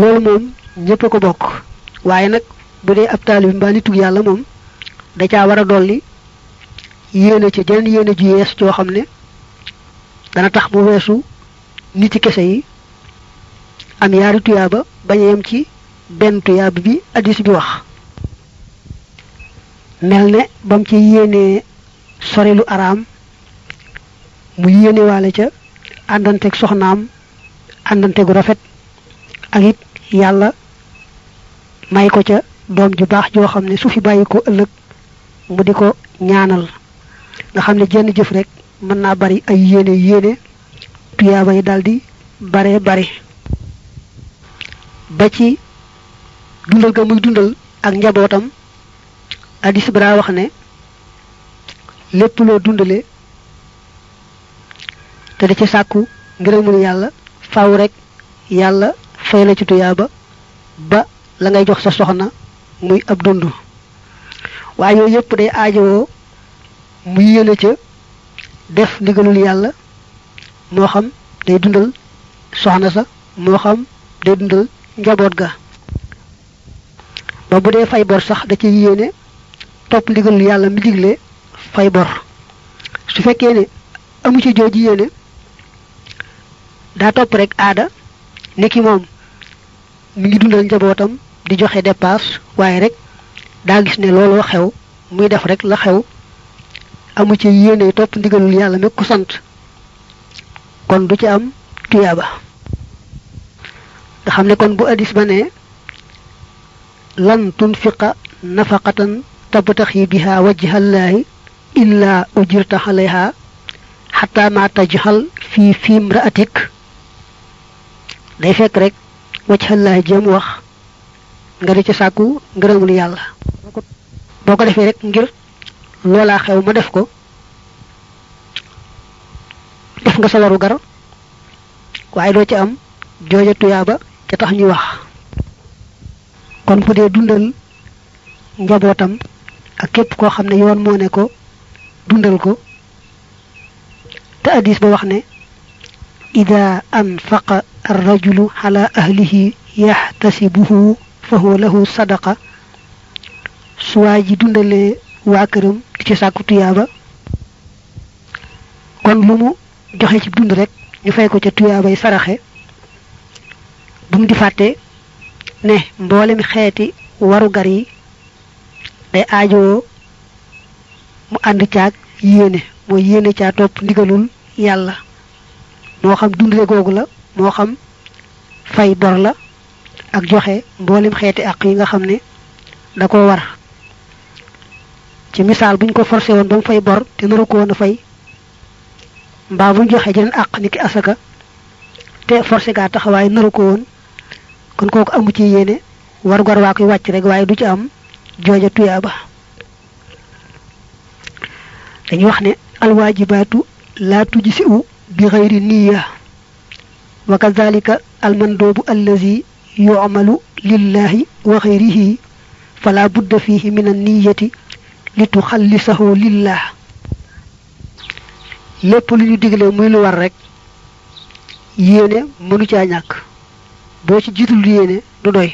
loolu moom ñëpp ko bokk. Waaye nag bu dee ab taalib mbaa nitug yàlla moom da caa war a dolli yéene ci jeneen yéene ju yees joo xam ne dana tax mu weesu niti kese yi am yaari tuyaaba bañ a yem ci benn tuyaaba bi addis bi wax. Mel ne bam ci yéenee sori lu araam mu yéene waale ca àndanteeg soxnaam àndante gu rafet ak yàlla may ko ca doom ju baax joo xam su fi bàyyi ko ëllëg mu di ko ñaanal. Nga xam ne jenn jëf rek mën naa bari ay yéene yéene tuyaaba yi daldi bare bare. Ba ci dundal ga muy dundal ak njabootam addis bara wax ne lépp loo dundale te da ci sàkku ngërëmul yàlla faaw rek yàlla fay la ci tuyaaba ba la ngay jox sa soxna muy ab dund waaye yooyu yëpp day aajowoo mu yéene ca def ndigalul yàlla moo xam day dundal soxna sa moo xam day dundal njaboot ga ba bu dee fay bor sax da ci yéene topp ndigalul yàlla mi digle fay bor su fekkee ne amu ci jooji yéene daa topp rek aada niki moom mi ngi dundal njabootam di joxe dépasse waaye rek daa gis ne looloo xew muy def rek la xew. Amu ci yéene topp ndigalul yàlla mi ko sant. Kon du ci am tuyaaba. Nga xam ne kon bu addis ba ne lan tunfiqa nafaqatan tabtaxi biha wajhallahi illa ujirta alayha xataa ma tajxal fii fiim ra'atik day fekk rek wajhallahi jéem wax. Nga ci sàkku ngërëmul yàlla. Boo ko rek ngir loolaa xew ma def ko. Def nga waru gar waaye doo ci am jooja tuyaaba ca tax ñuy wax. Kon bu dee dundal njabootam ak képp koo xam ne yoon moo ne ko dundal ko. Te addis ba wax ne إذا أنفق الرجل على أهله يحتسبه فهو له صدقة. سواجد للي واكرم تساكو تيابا كون لومو جوخي سي دوند رك ني فايكو تي تيابا يسرخه بوم دي فاتي نه مبولم خيتي وارو غاري اي اديو مو اندي تياك ييني مو ييني تيا توب ديغالول يالا moo xam dundale googu la moo xam fay bor la ak joxe mboolem xeeti àq yi nga xam ne da ko war. Ci misaal buñ ko forcé woon ba mu fay bor te naru ko woon a fay mbaa buñ joxe jeneen àq niki asaka te forcé gaa taxawaay naru ko woon kon kooku amu ci yéene war gor waa koy wàcc rek waaye du ci am jooja tuyaaba. Dañuy wax ne alwaajibaatu laa tujsi'u kadhalika almandoobu allazi yu'malu lillahi wa xayrihi fala budda fihi min anniyati li tuxallisahu lillah lépp lu ñu digle muy lu war rek yéene mënu caa ñàkk boo ci jiitul yéene du doy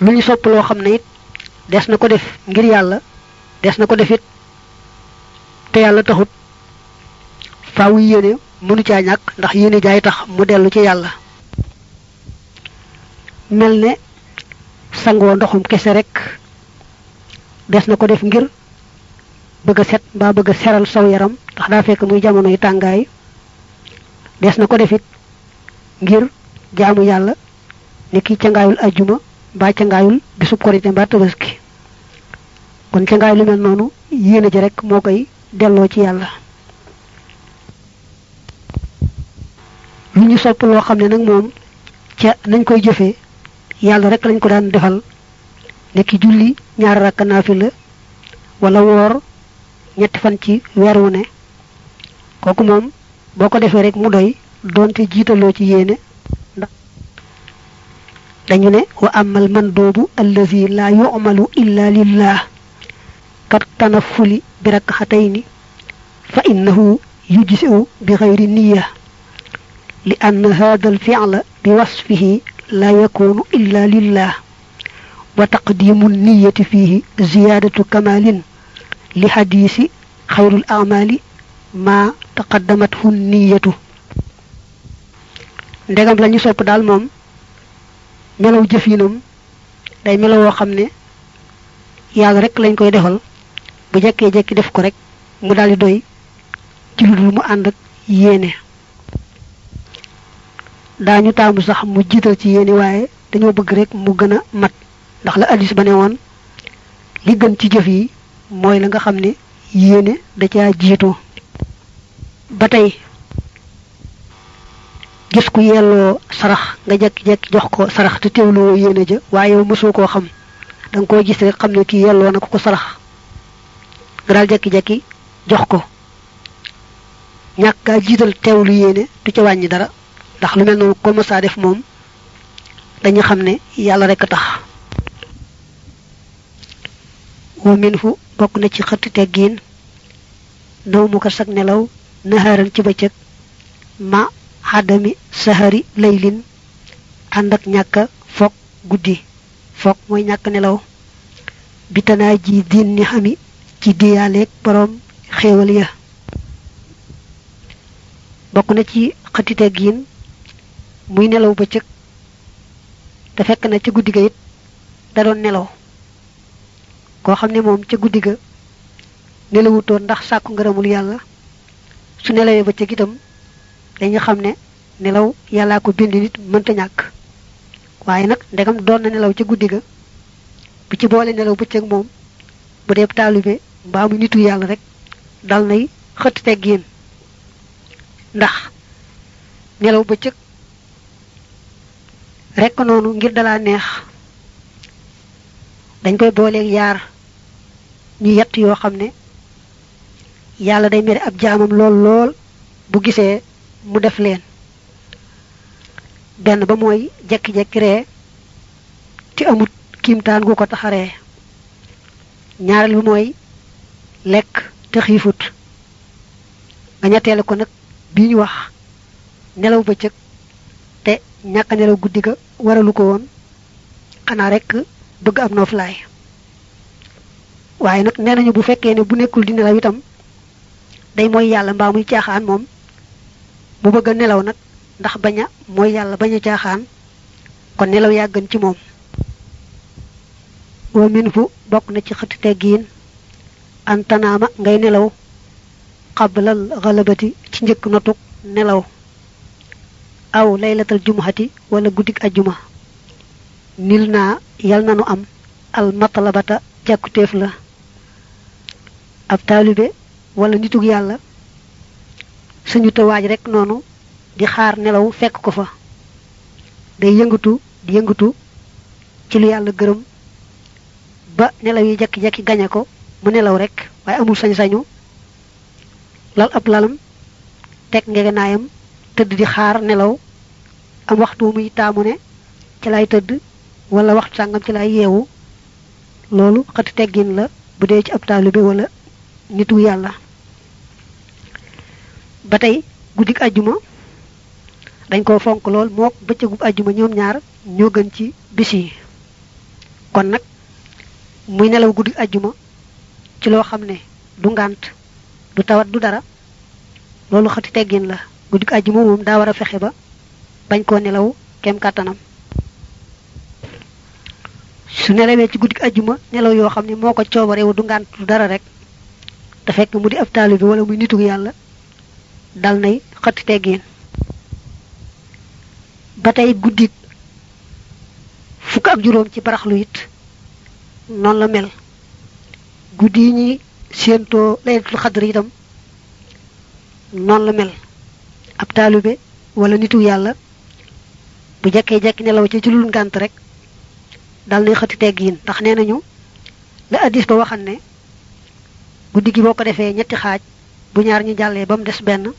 lu ñu sopp loo xam ne it des na ko def ngir yàlla des na ko def it te yàlla taxut faaw yéene mënu caa ñàkk ndax yéene jaay tax mu dellu ci yàlla mel ne sangoo ndoxum kese rek des na ko def ngir bëgg a set mbaa bëgg a seral saw yaram ndax daa fekk muy jamono yi tàngaay des na ko def it ngir jaamu yàlla ni ki cangaayul ajjuma mbaa cangaayul bisub korite mbaa tabaski kon cangaay lu mel noonu yéene ji rek moo koy delloo ci yàlla lu ñu sopp loo xam ne nag moom ca nañ koy jëfee yàlla rek lañ ko daan defal. Ni ki julli ñaari rakka naafila wala woor ñetti fan ci weer wu ne. Kooku moom boo ko rek mu doy doonte jiitaloo ci yéene. Dañu ne wa amal mandoobu allazi la yu'malu illa lillah kat tanafuli bi rakxatayni fa innahu yujzi'u bi xayri niya li anna hada alfi'la bi wasfihi la yakunu illa lillah wa taqdimu niyati fihi ziyadatu kamalin li hadisi xayrul amali ma taqaddamathu niyatu ndegam lañu sopp daal moom melaw jëfinam day melaw woo xam ne yàlla rek lañ koy defal. Bu jekkee jekki def ko rek mu daldi doy ci lu dul mu ànd ak yéene daañu taamu sax mu jiital ci yéene waaye dañoo bëgg rek mu gën a mat. Ndax la addis ba ne woon li gën ci jëf yi mooy la nga xam ne yéene da caa jiitu. Ba tey gis ku yelloo sarax nga jekki-jekki jox ko sarax te teewloo yéene ja waaye yow mësoo koo xam. Da nga koy gis rek xam ne kii yelloo na ko ko sarax. Nga daal jekki-jekki jox ko. Ñàkk gaa jiital teewlu yéene du ca wàññi dara ndax lu mel noonu ko mësaa def moom dañu xam ne yàlla rek tax. Wa min fu bokk na ci naw mu ko nelaw naxaaran ci ma xadami sahari laylin ànd ak ñàkk foog guddi. Foog mooy ñàkk nelaw. Bitanaa ji diin ni xami ci diyaaleeg boroom xéewal ya. Na ci muy nelaw bëccëg. Te fekk na ca guddi ga it da doon nelaw. Koo xam ne moom ca guddi ga nelawutoon ndax sàkku ngërëmul yàlla. Su nelawee bëccëg itam dañu xam ne nelaw yàllaa ko bind nit mënta ñàkk. Waaye nag ndegam doon na nelaw ca guddi ga. Bu ci boole nelaw bëccëg moom bu dee taalibe mbaa nitu yàlla rek dal nay xëtt ndax nelaw bëccëg rek noonu ngir dalaa neex. Dañ koy booleeg yaar. Ñu yett yoo ne yàlla day mere ab jaamam lool lool bu gisee mu def leen. Benn ba mooy jekki-jekki te amut kiimtaan gu ko taxaree ñaareel bi mooy lekk te xiifut. Nga ñetteele ko nag bi wax nelaw te ñàkk nelaw guddi ga waralu ko woon. Xanaa rek bëgg am nooflaay waaye nag nee nañu bu fekkee ne bu nekkul di nelaw itam day mooy yàlla mbaa muy caaxaan moom. Bu bëgg nelaw nag ndax bañ a mooy yàlla bañ a caaxaan. Kon nelaw yaa gën ci moom. Wa min fu na ci xëtti teggiin. Antanaama ngay nelaw xablal xalabati ci njëkk notuk nelaw aw laylatal jumuhati wala guddik ajjuma. Nil naa yal nanu am. Al matalabata jàkkutéef la. Ab taalibe wala nitug yàlla. Suñu tawaaj rek noonu di xaar nelaw fekk ko fa. Day di ci lu yàlla gërëm. Ba nelaw yi jekki-jekki gañe ko mu nelaw rek waaye amul sañ-sañu. Lal ab lalam ngegenaayam tëdd di xaar nelaw am waxtu muy taamu ne ci lay tëdd wala waxtu sàngam ci lay yeewu loolu xati teggin la bu dee ci ab taalibe wala nitu yàlla. Ba tey guddik ajjuma dañ ko fonk lool mook bëccëgub ajjuma ñoom ñaar ñoo gën ci bis yi. Kon nag muy nelaw guddik ajjuma ci loo xam ne du ngànt du tawat du dara loolu xati teggin la guddik ajjuma moom daa war a fexe ba bañ koo nelaw kem kàttanam. Su nelawee ci guddik ajjuma nelaw yoo xam ne moo ko coobarewu du ngànt du dara rek te fekk mu di ab taalibe wala muy nitu yàlla dal nay xëtt teggin. Ba tey guddik fukk ak juróom ci baraxlu it noonu la mel. Guddi yi ñuy séentoo laylatul xadr itam noonu la mel ab taalibe wala nitu yàlla bu jekkee jekki nelaw ci ci lul ngànt rek dal nay xëtti teggin. Ndax nee la addis ba waxan ne guddi gi boo ko defee ñetti xaaj bu ñaar ñu jàllee ba mu des benn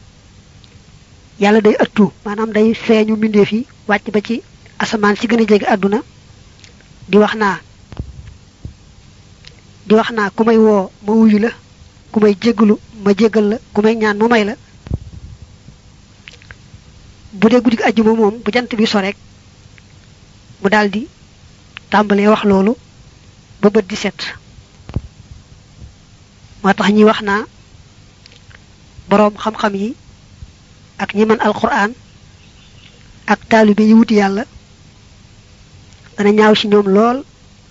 yàlla day ëttu. Maanaam day feeñu mbindeef yi wàcc ba ci asamaan si gën a jege àdduna di wax naa di wax naa ku may woo ma wuyu ma jéggal la ku may ñaan ma may la bu dee guddi gi àjjuma moom bu jant bi so rek mu daldi tàmbalee wax loolu ba bët di set. Ñi wax naa xam-xam yi ak ñi mën alquran ak taalibe yi wuti yàlla dana ñaaw ci ñoom lool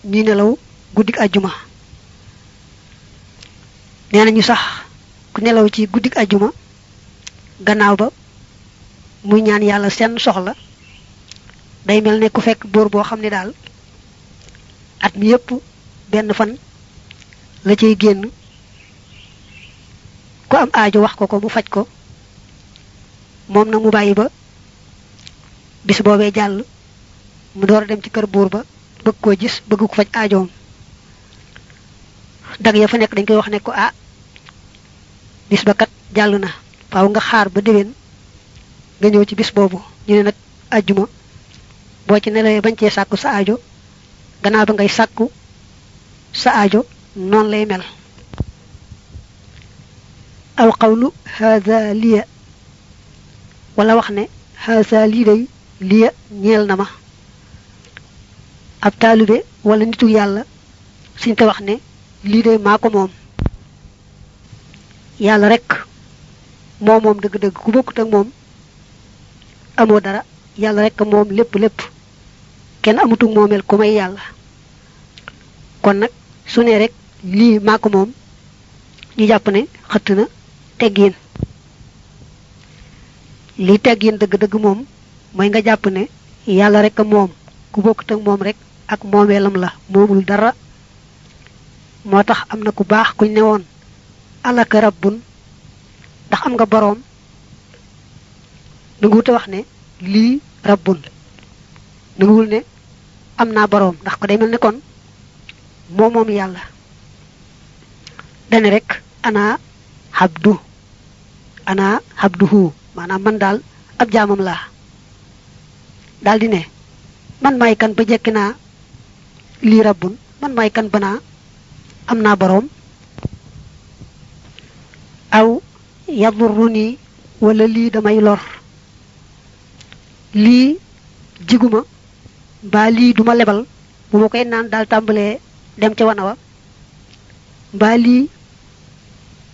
ñuy nelaw guddik ajjuma. Nee nañu sax ku nelaw ci guddik ajjuma gannaaw ba muy ñaan yàlla seen soxla. day mel ne ku fekk buur boo xam ne daal at mi yépp benn fan la cay génn. ku am aajo wax ko ko mu faj ko. moom nag mu bàyyi ba bis boobee jàll mu door dem ci kër buur ba bëgg koo gis bëgg ko faj aajoom. dag ya fa nekk dañ koy wax ne ko ah bis ba kat jàll na. faaw nga xaar ba déwén nga ñëw ci bis boobu. Ñu ne nag ajjuma boo ci nelawee bañ cee sàkku sa aajo gannaaw ba ngay sàkku sa aajo noonu lay mel. Aw qawlu haada liya wala wax ne haasa lii day liya ñeel na ma. Ab taalibe wala nitu yàlla suñ ko wax ne lii day maa ko moom. Rek moo moom dëgg-dëgg. Ku bokkut ak moom amoo dara. Yàlla rek moom lépp lépp. Kenn amutuk moomeel ku may yàlla. Kon nag su rek lii maa ko moom ñu ne na teggiin dëgg-dëgg moom mooy nga jàpp ne yàlla rek a moom. Ku bokkut ak moom rek ak moomeelam la moomul dara. Moo tax am na ku baax kuñ ne rabbun? Ndax am nga boroom nanguwut wax ne lii rabbun nanguwul ne am naa boroom. Ndax ko day mel ne kon moo moom yàlla. Dane rek ana habdu. Ana habduhu. Maanaam man daal ab jaamam laa. Daal di ne man may kan ba jekki naa lii rabbun. Man may kan ba naa am naa aw yadurruni wala lii damay lor lii jiguma mbaa lii duma lebal bu ma koy naan daal dem ca wana wa. Mbaa lii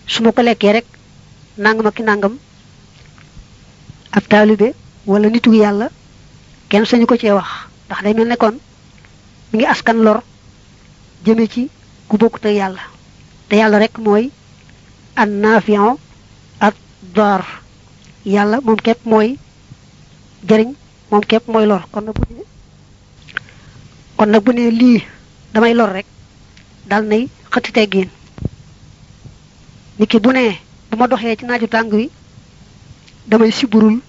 su ma ko lekkee rek nangam ak nangam ab taalibe wala nitu yàlla kenn sañu ko cee wax. Ndax day mel mi ngi askan lor jëme ci ku bokkut ak yàlla. Te yàlla rek mooy an nafion ak door yàlla moom képp mooy jëriñ moom képp mooy lor. Kon nag bu kon bu lii damay lor rek dal nay xëtti teggiin niki bu ne bu ma doxee ci naaju tàng wi damay siburul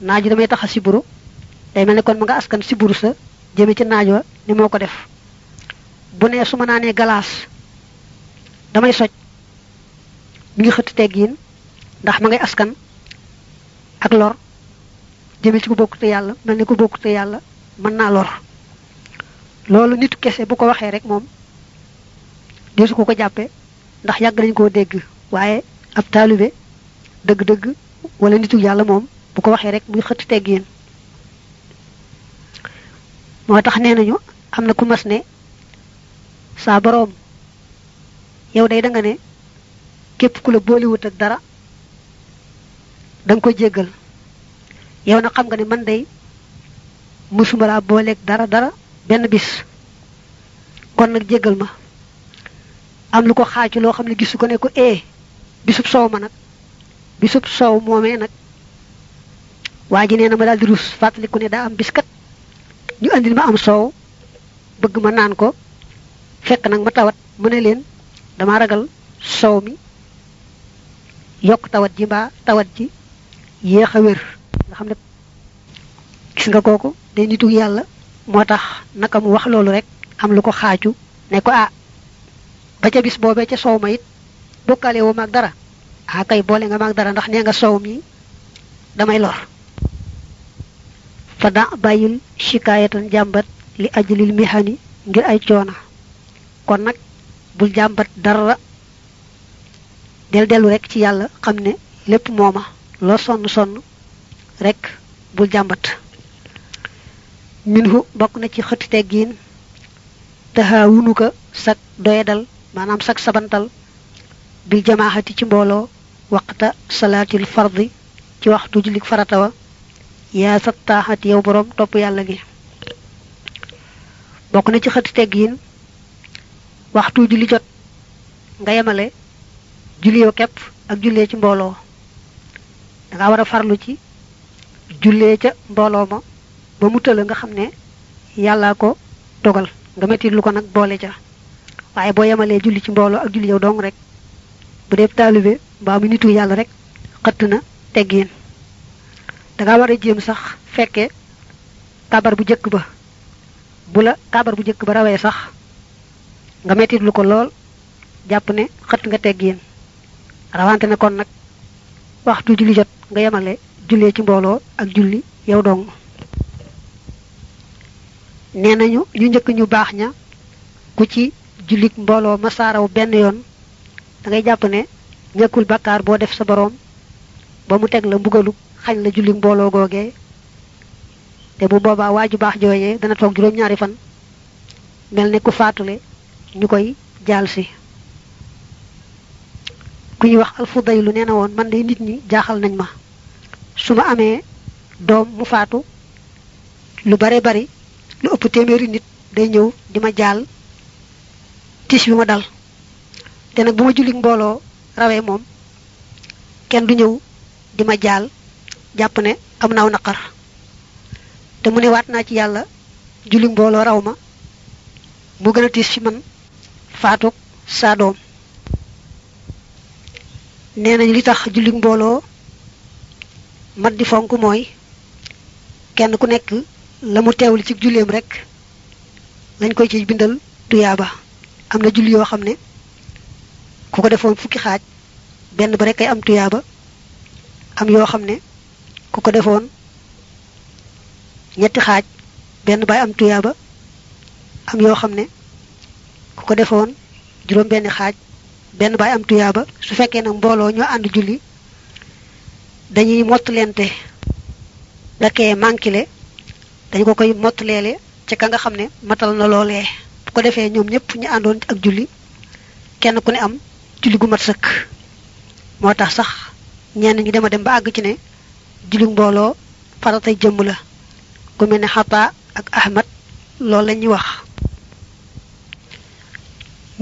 naaju damay tax a siburu. Day mel ne kon ma nga askan siburu sa jëme ci naaj wa ni moo ko def. Bu ne su ma naanee galaas damay soj. Mi ngi xëtt teggiin ndax ma ngay askan ak lor jëme ci ku bokkute yàlla mel ni ku bokkute yàlla mën naa lor. Loolu nit kese bu ko waxee rek moom deesu ko ko jàppe ndax yàgg nañ koo dégg. Waaye ab taalibe dëgg-dëgg wala nitu yàlla moom bu ko waxee rek muy xëtt teggiin moo tax nee na ku mas ne saa boroom yow day da nga ne képp ku la ak dara da nga ko jéggal yow nag xam nga ne man day musuma laa booleeg dara dara benn bis. Kon nag jéggal ma. Am lu ko xaacu loo xam ne gisu ko ne ko ee bisub soow ma nag. Bisub soow moomee nag. Waa ji nee na ma daal di rus fàttaliku ne daa am biskat ñu andil ma am soow bëgg ma naan ko. Fekk nag ma tawat mu ne leen dama ragal soow mi yokk tawat ji mbaa tawat ji yéex a nga xam ne gis nga kooku day nitu yàlla moo tax naka mu wax loolu rek am lu ko xaaju ne ko ah ba ca bis boobee ca soow it bokkale woo maag dara. Ah kay boole nga maag dara ndax nee nga soow mi damay lor. Fa da bàyyil shikaayatan jàmbat li ajlil mihani ngir ay coona. Kon nag bul jàmbat dara. Del dellu rek ci yàlla xam ne lépp mooma. Loo sonn sonn rek bul jàmbat. Minhu bokk na ci xëtti teggiin taxawunu ko sag doyadal maanaam sag sabantal bil jamaahati ci mbooloo waqta salaatil fardi ci waxtu jullik farata wa. Yaa sattaaxat yow boroom topp yàlla gi. Bokk na ci xëtti teggiin waxtu julli jot nga yemale julli yow képp ak jullee ci mbooloo. Danga war a farlu ci jullee ca mbooloo ma ba mu tëla nga xam ne yàllaa ko dogal nga metti lu ko nag boole ca. Waaye boo yemalee julli ci mbooloo ak julli yow dong rek bu dee taalibe mbaa mu nitu yàlla rek xëtt na teggiin danga war a jéem sax fekke kabar bu jëkk ba. Bu la kabar bu jëkk ba rawee sax nga metti lu ko lool jàpp ne xëtt nga teggiin rawante na kon nag waxtu julli jot nga jullee ci mbooloo ak julli yow dong. Nee nañu ñu njëkk ñu baax ña ku ci jullik mbooloo masaaraw benn yoon da ngay jàpp ne ñëkkul bakkaar boo def sa boroom ba mu teg la mbugalu xañ la jullik mbooloo googee te bu boobaa waaju baax jooyee dana toog juróom-ñaari fan mel ne ku faatule ñu koy jaal si ku ñuy wax alfudaylu nee na woon man de nit ñi jaaxal nañ ma su ma amee doom mu faatu lu bare bari lu ëpp téeméeri nit day ñëw di ma jaal tis bi ma dal. Te nag bu ma jullik mbooloo rawee moom kenn du ñëw di ma jaal jàpp ne am naaw naqar. Te mu ne waat naa ci yàlla jullik mbooloo raw ma mu fi man doom. Nee nañ li tax jullik mbooloo mat di fonk mooy kenn ku nekk la mu teewul ci julleem rek lañ koy ci bindal tuyaaba. Am na julli yoo xam ne ku ko defoon fukki xaaj benn ba rek ay am tuyaaba. Am yoo xam ne ku ko defoon ñetti xaaj benn baay am tuyaaba. Am yoo xam ne ku ko defoon juróom benn xaaj benn baay am tuyaaba. Su fekkee nag mbooloo ñoo ànd julli dañuy mottaleente dakee mankile dañ ko koy mottaleele ci ka nga xam ne matal na bu ko defee ñoom ñëpp ñu àndoon ak julli kenn ku ne am julli gu mat sëkk. Moo tax sax ñenn ñi dema dem ba àgg ci ne julli mbooloo faratay jëmm la. Ku mel ne xataa ak ahmad loolu la ñuy wax.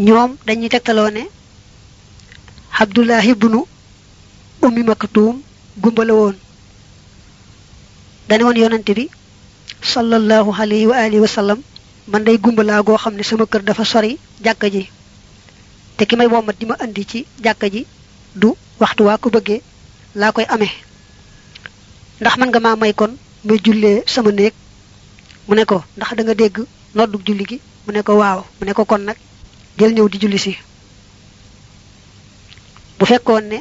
Ñoom dañuy tegtaloo abdullah ibnu ummi maktuum gumba la woon dane woon bi sallallahu alayhi wa alihi wa sallam man day gumba laa goo sama kër dafa sori te ki may wommat di ma indi ci du waxtu waa ko bëggee laa koy amee. Ndax man nga maa may kon may jullee sama néeg? Mu ne ko ndax da nga dégg noddu julli gi? Mu ko waaw. Mu ko kon nag jël ñëw di julli si. Bu fekkoon ne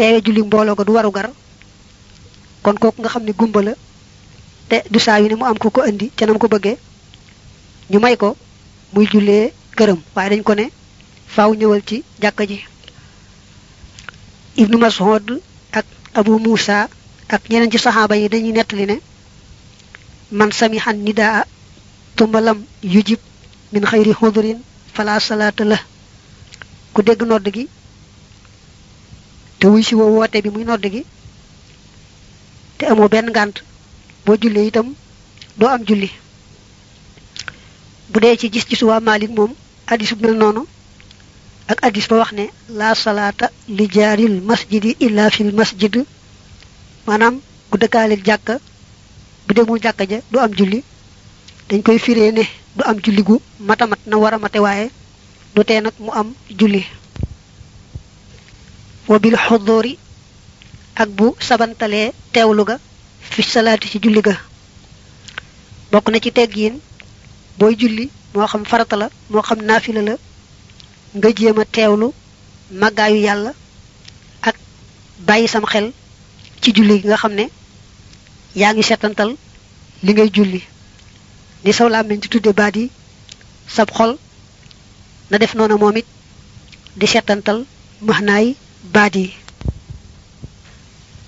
teewe julli mbooloo ko du waru gar. Kon kooku nga xam ne gumba la te du saa yu mu am ku ko indi ca nam ko bëggee. Ñu may ko muy waaye dañ ko ne faaw ñëwal ci jàkka ji. Ibnu mas'ud ak abu musa ak ñeneen ci saxaaba yi dañuy nettali ne man samihan nidaa yujib min xayri xudurin fala salaata la ku dégg nodd gi te wuy si woo woote bi muy nodd gi. Te amoo benn ngànt boo jullee itam doo am julli. Bu dee ci gis ci waa Malik moom addis mel ak addis ba wax ne la salaata li jaaril masjidi illa fil masjid. Maanaam ku dëkkaaleel jàkka bu demul jàkka ja du am julli. Dañ koy firee ne du am julli gu matamat na war a mate waaye du tee nag mu am julli wa bil xudóori ak bu sabantalee teewlu ga fi salaati ci julli ga. Bokk na ci teggiin booy julli moo xam farata la moo xam naafila la nga jéem a teewlu màggaayu yàlla ak bàyyi sam xel ci julli nga xam ne yaa ngi setantal li ngay julli. Ni saw làmmiñ ci tudde baat sab xol na def noona moom di setantal baat yi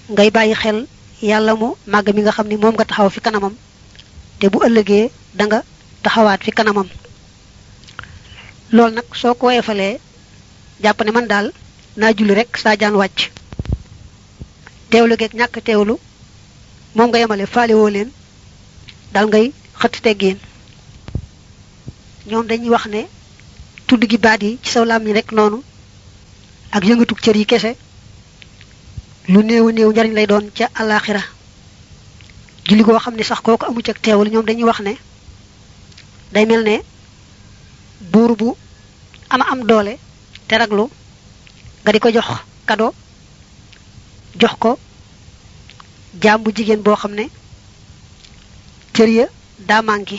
ngay bàyyi xel yàlla mu màgg mi nga xam ni nga taxaw fi kanamam. Te bu ëllëgee da nga taxawaat fi kanamam. Loolu nag soo ko woyefalee jàpp ne man daal naa julli rek saa jaan wàcc. Teewlu geeg ñàkk teewlu moom nga yemale faale woo leen dal ngay xëtt teggeen. Ñoom dañuy wax ne tudd gi baat ci saw rek noonu ak yëngatug cër yi kese lu néew néew njariñ lay doon ca alaxira julli goo xam ne sax kooku amu ci teewlu ñoom dañuy wax ne day mel ne buur bu ama am doole te raglu nga di ko jox kado jox ko jaam bu jigéen boo xam ne cër ya daa manqué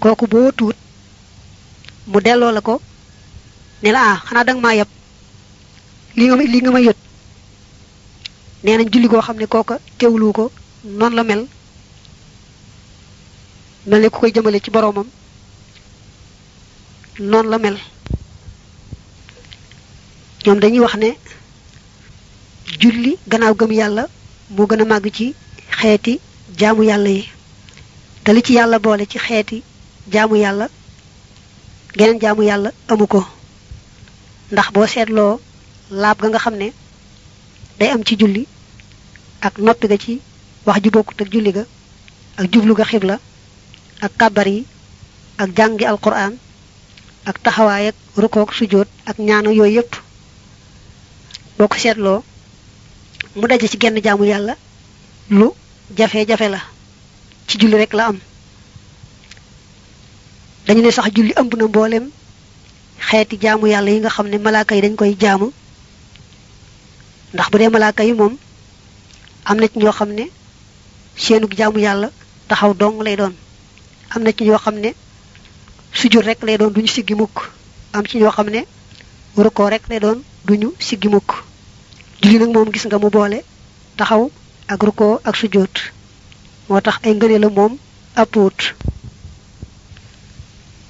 kooku boo tuut mu delloo la ne la ah xanaa danga maa yeb li nga li nga ma yët nee nañ julli goo xam ne kooka teewlu ko noonu la mel. Mel ne ku koy jëmale ci boroomam. Noonu la mel. Ñoom dañuy wax ne julli gannaaw gëm yàlla moo gën a màgg ci xeeti jaamu yàlla yi. Te li ci yàlla boole ci xeeti jaamu yàlla geneen jaamu yàlla amu ko ndax boo seetloo laab ga nga xam ne day am ci julli ak noppi ga ci wax ju bokkut ak julli ga ak jublu ga xibla ak kàbbar yi ak jàngi alquran ak taxawaay ak rukook sujjóot ak ñaanu yooyu yépp. Boo ko seetloo mu daje ci genn jaamu yàlla lu jafe-jafe la. Ci julli rek la am. Dañu ne sax julli ëmb na xeeti jaamu yàlla yi nga xam ne malaaka yi dañ koy jaamu. ndax bu dee malaaka yi moom am na ci ñoo xam ne seenug jaamu yàlla taxaw dong lay doon. am na ci ñoo xam ne sujur rek lay doon duñu siggi mukk. am ci ñoo xam ne rukkoo rek lay doon duñu siggi mukk. julli nag moom gis nga mu boole taxaw ak rukkoo ak sujjóot moo tax ay ngëne la moom appuut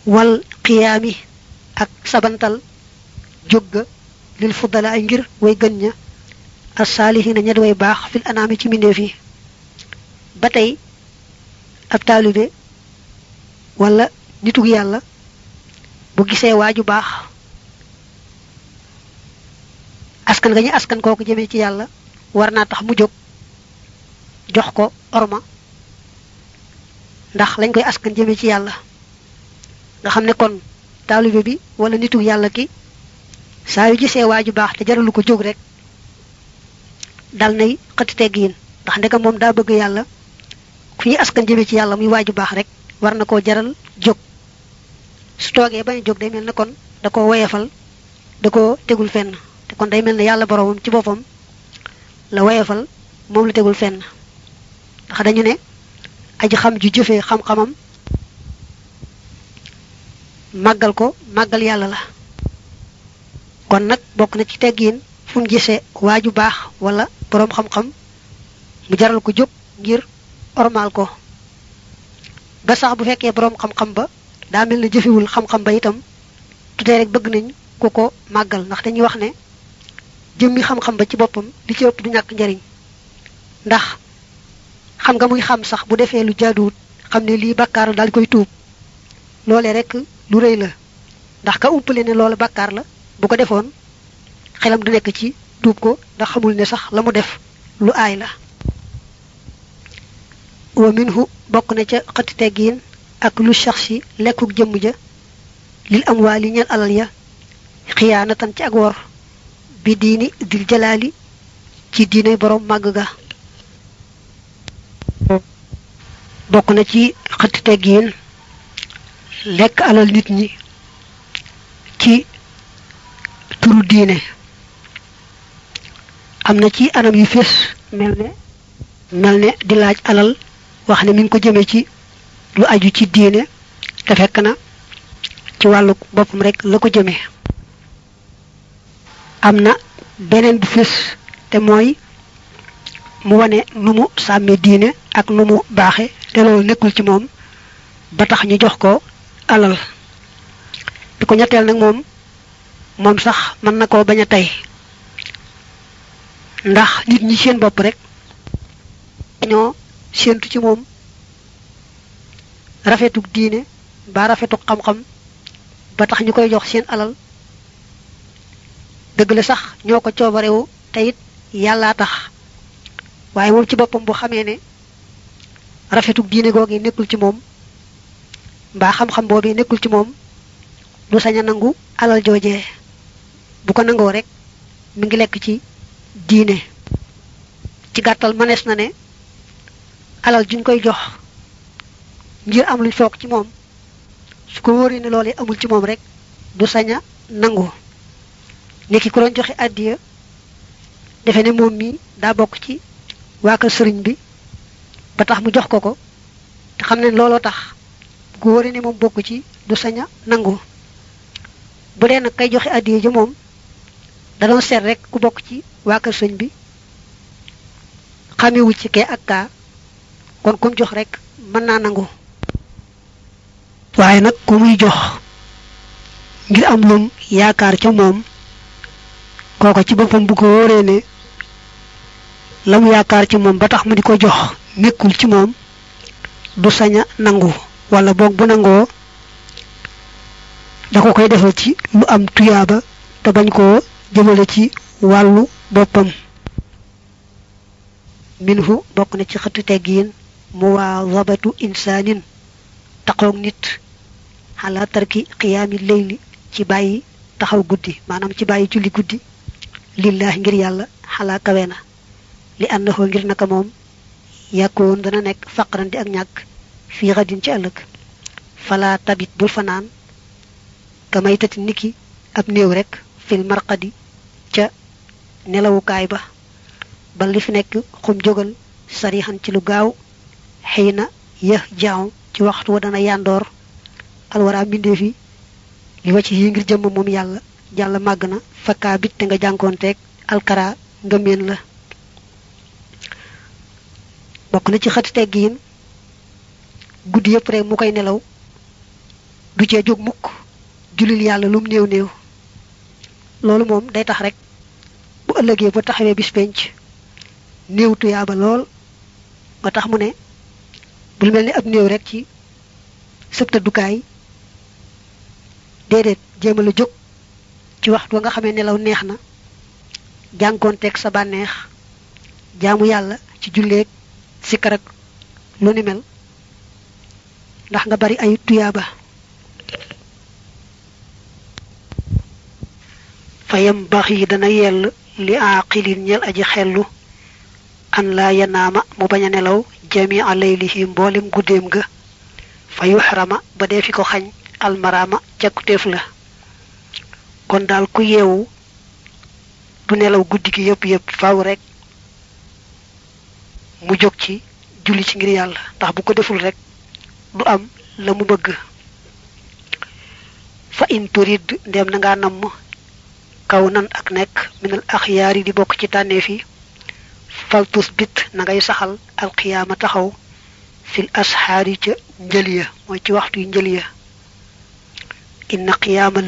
wal xiyaami ak sabantal jóg ga lil fuddala ay ngir way gën ña. Asaalihina ña way baax fil anaami ci mbindeef yi. Ba tey ab taalibe wala nitug yàlla bu gisee waaju baax askan nga ñu askan kooku jëmee ci yàlla war naa tax mu jóg jox ko orma ndax lañ koy askan jëmee ci yàlla. Nga kon taalibe bi wala nitug yàlla ki. Saa yu gisee waaju baax te jaralu ko jóg rek dal nay xëtt teggiin ndax ndegam moom daa bëgg yàlla ku ñuy askan jëmee ci yàlla muy waaju baax rek war na koo jaral jóg. Su toogee bañ jóg day kon da ko da ko tegul fenn. Te kon day mel ne yàlla boroomam ci la woyefal moom la tegul fenn. Ndax dañu ne aji xam ju jëfee xam-xamam màggal ko màggal yàlla la. Kon nag bokk na ci teggiin fu mu gisee wala boroom xam-xam mu jaral ko jóg ngir ormaal ko. Ba sax bu fekkee boroom xam-xam ba daa mel ne jëfewul xam-xam ba itam tutee rek bëgg nañ ku ko màggal ndax dañuy wax ne jëmmi xam-xam ba ci boppam li ci ëpp du ñàkk njariñ. Ndax xam nga muy xam sax bu lu jaaduwut xam ne lii bàkkaar daal koy tuub. Loolee rek lu rëy la. ndax ka umpale ne loolu bàkkaar la bu ko defoon xelam du nekk ci ko ndax xamul ne sax la def lu aay la. wa minhu bokk na ca xëtti teggiin ak lu shaxsi lekkuk jëmm ja lil am waa li ñeel alal ya xiyaanatan ci ak wor bi diini dil jalaali ci diine boroom màgg ga. bokk na ci teggiin lekk alal nit ñi ci turu diine. Am na ci anam yu fés mel ne mel ne di laaj alal wax ne mi ngi ko jëme ci lu aju ci diine te fekk na ci wàllu boppam rek la ko jëmee. Am na beneen bu fés te mooy mu wane nu mu sàmmee diine ak nu mu baaxe te loolu nekkul ci moom ba tax ñu jox ko alal. Bi ko ñetteel nag moom moom sax mën na koo bañ a tey. Ndax nit ñi seen bopp rek ñoo séentu ci moom rafetuk diine ba rafetuk xam-xam ba tax ñu koy jox seen alal. Dëgg la sax ñoo ko coobarewu te it yàllaa tax. Waaye moom ci boppam bu xamee ne rafetuk diine googi nekkul ci moom mbaa xam-xam boobi nekkul ci moom. Du sañ a nangu alal joojee bu ko nangoo rek mi ngi lekk ci diine. Ci gàttal mënees na ne alal juñ koy jox ngir am luñ foog ci moom. Su ko wóoree ne loolee amul ci moom rek du sañ a nangu. Niki ku doon joxe addiya defe ne moom mi daa bokk ci waa sëriñ bi ba tax mu jox ko ko te tax bu ko wóoree ne moom bokk ci du sañ a nangu. Bu dee nag kay joxe addiya ji moom da doon seet rek ku bokk ci waa kër sëñ bi xamewul ci kee ak kon kum jox rek mën naa nangu. Waaye nag ku muy jox ngir am lum yaakaar ca moom kooko ci boppam bu ko wóoree ne la mu yaakaar ci moom ba tax mu di ko jox nekkul ci moom du sañ a nangu wala boog bu nangoo da ko koy defal ci lu am tuyaaba te bañ koo jëmale ci wàllu boppam. Minhu bokk na ci xëttu teggiin muwaazabatu insaanin taxoog nit xalaa tarki qiyaami leyli ci bàyyi taxaw guddi maanaam ci bàyyi julli guddi lillahi ngir yàlla xalaa kawe na li annahu ngir naka moom yàkkoon dana nekk faqran di ak ñàkk fii xadin ci ëllëg fala tabit bul fanaan ka maytati niki ab néew rek fil marqadi ca nelawukaay ba ba li fi nekk xum jógal sarixan ci lu gaaw xëy na yëx jaaw ci waxtu wa dana yandoor alwara mbindee fi li wacc yi ngir jëmm moom yàlla jàlla màgg na bit te nga jànkoonteeg alkara ngëmeen la bokk na ci guddi yëpp rek mu koy nelaw du cee jóg mukk julil yàlla lum néew néew. Loolu moom day tax rek bu ëllëgee ba taxawee bis penc néew tuyaaba lool. Nga tax mu ne bul mel ni ab néew rek ci sëb tëddukaay. Déedéet jéem a la jóg ci waxtu wa nga xamee nelaw neex na jànkoonteeg sa bànneex jaamu yàlla ci julleeg lu ni mel ndax nga bari ay tuyaaba fayam bax yi dana yell li aaqilin ñel aji xellu an laa yanaama mu bañ a nelaw jami a laylihi mboolem guddeem ga fa yuxrama ba dee fi ko xañ almaraama cakkutéef la kon daal ku yeewu du nelaw guddi gi yépp yépp faaw rek. Mu jóg ci julli ci ngir yàlla ndax bu ko deful rek du am la mu bëgg. Fa in turid ndem na nga namm kaw nan ak axyaar yi di bokk ci tànneef yi. Faltus bit na ngay saxal alxiyaama taxaw fil asxaar yi ca njël ya mooy ci waxtu yu njël ya. Inna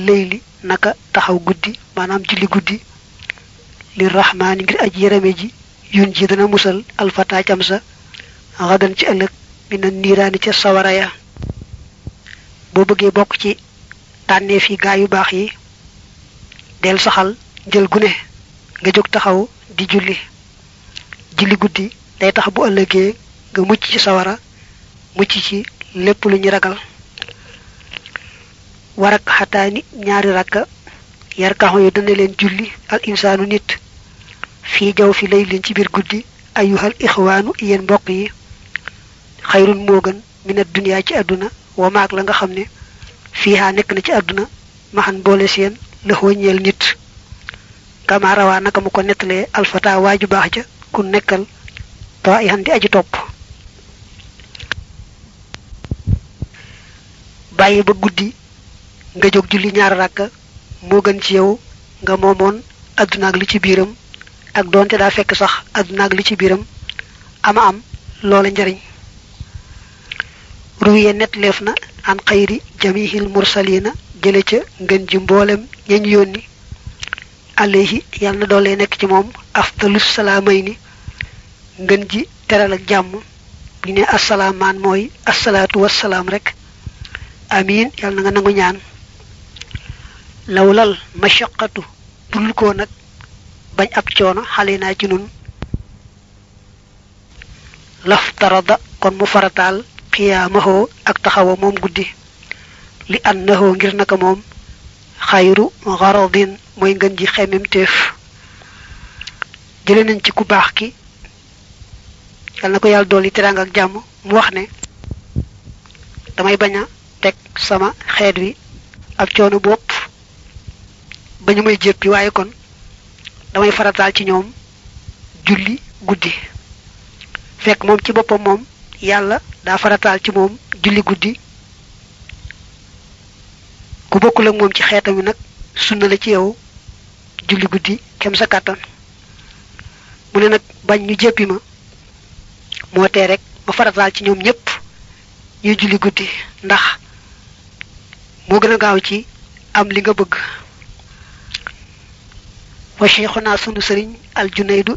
leyli naka taxaw guddi maanaam julli guddi. Li rahmaani ngir aj yërëme ji yun ji dana musal alfata cam sa xadan ci ëllëg mina niiraani ca sawara ya. Boo bëggee bokk ci tànneef yi gaa yu baax yi del saxal njël gune nga jóg taxaw di julli. Julli guddi day tax bu ëllëgee nga mucc ci sawara mucc ci lépp lu ñu ragal. Warak xataani ñaari rakka yarkaxu yu dana leen julli al insaanu nit. Fii jaw fi lay leen ci guddi ayuhal ixwaanu yéen mbokk yi xayrun moo gën minat duniyaa ci àdduna wa maag la nga xam nekk na ci àdduna maxan boole seen la ñeel nit. Kama rawaa naka mu ko nettalee alfata waaju baax ja ku nekkal tawa i di aji topp. Bàyyi ba guddi nga jóg julli ñaari ràkka moo gën ci yow nga àdduna ak li ci biiram ak doonte daa fekk sax àdduna ak li ci biiram ama am njariñ ruwiye net leef na an xayri jamihil mursalina jële ca ngën ji mboolem ñañ yónni. Alayhi yàlla na doole nekk ci moom afdalus salaamay ni ngën ji teral ak jàmm. Bu ne assalaamaan mooy assalaatu wassalaam rek. Amin na nga nangu ñaan. Lawlal mashaqatu budul ko nag bañ ab naa ci nun. Laftarada kon mu farataal qiyaamahoo ak taxawa moom guddi. Li annahoo ngir naka moom xayru garadin mooy ngën ji xememteef jële nañ ci ku baax ki. Yal na ko yàlla dolli teraanga ak jàmm. Mu wax ne damay bañ a teg sama xeet wi ab coono bopp ba ñu may jéppi waaye kon damay farataal ci ñoom julli guddi. Fekk moom ci boppam moom yàlla daa farataal ci moom julli guddi. Ku bokkul ak moom ci xeetam wi nag sunna la ci yow julli guddi kem sa kàttan. Mu ne nag bañ ñu jéppi ma moo tee rek ma farataal ci ñoom ñépp ñuy julli guddi. Ndax moo gën gaaw ci am li nga bëgg. Wa sunu al junaydu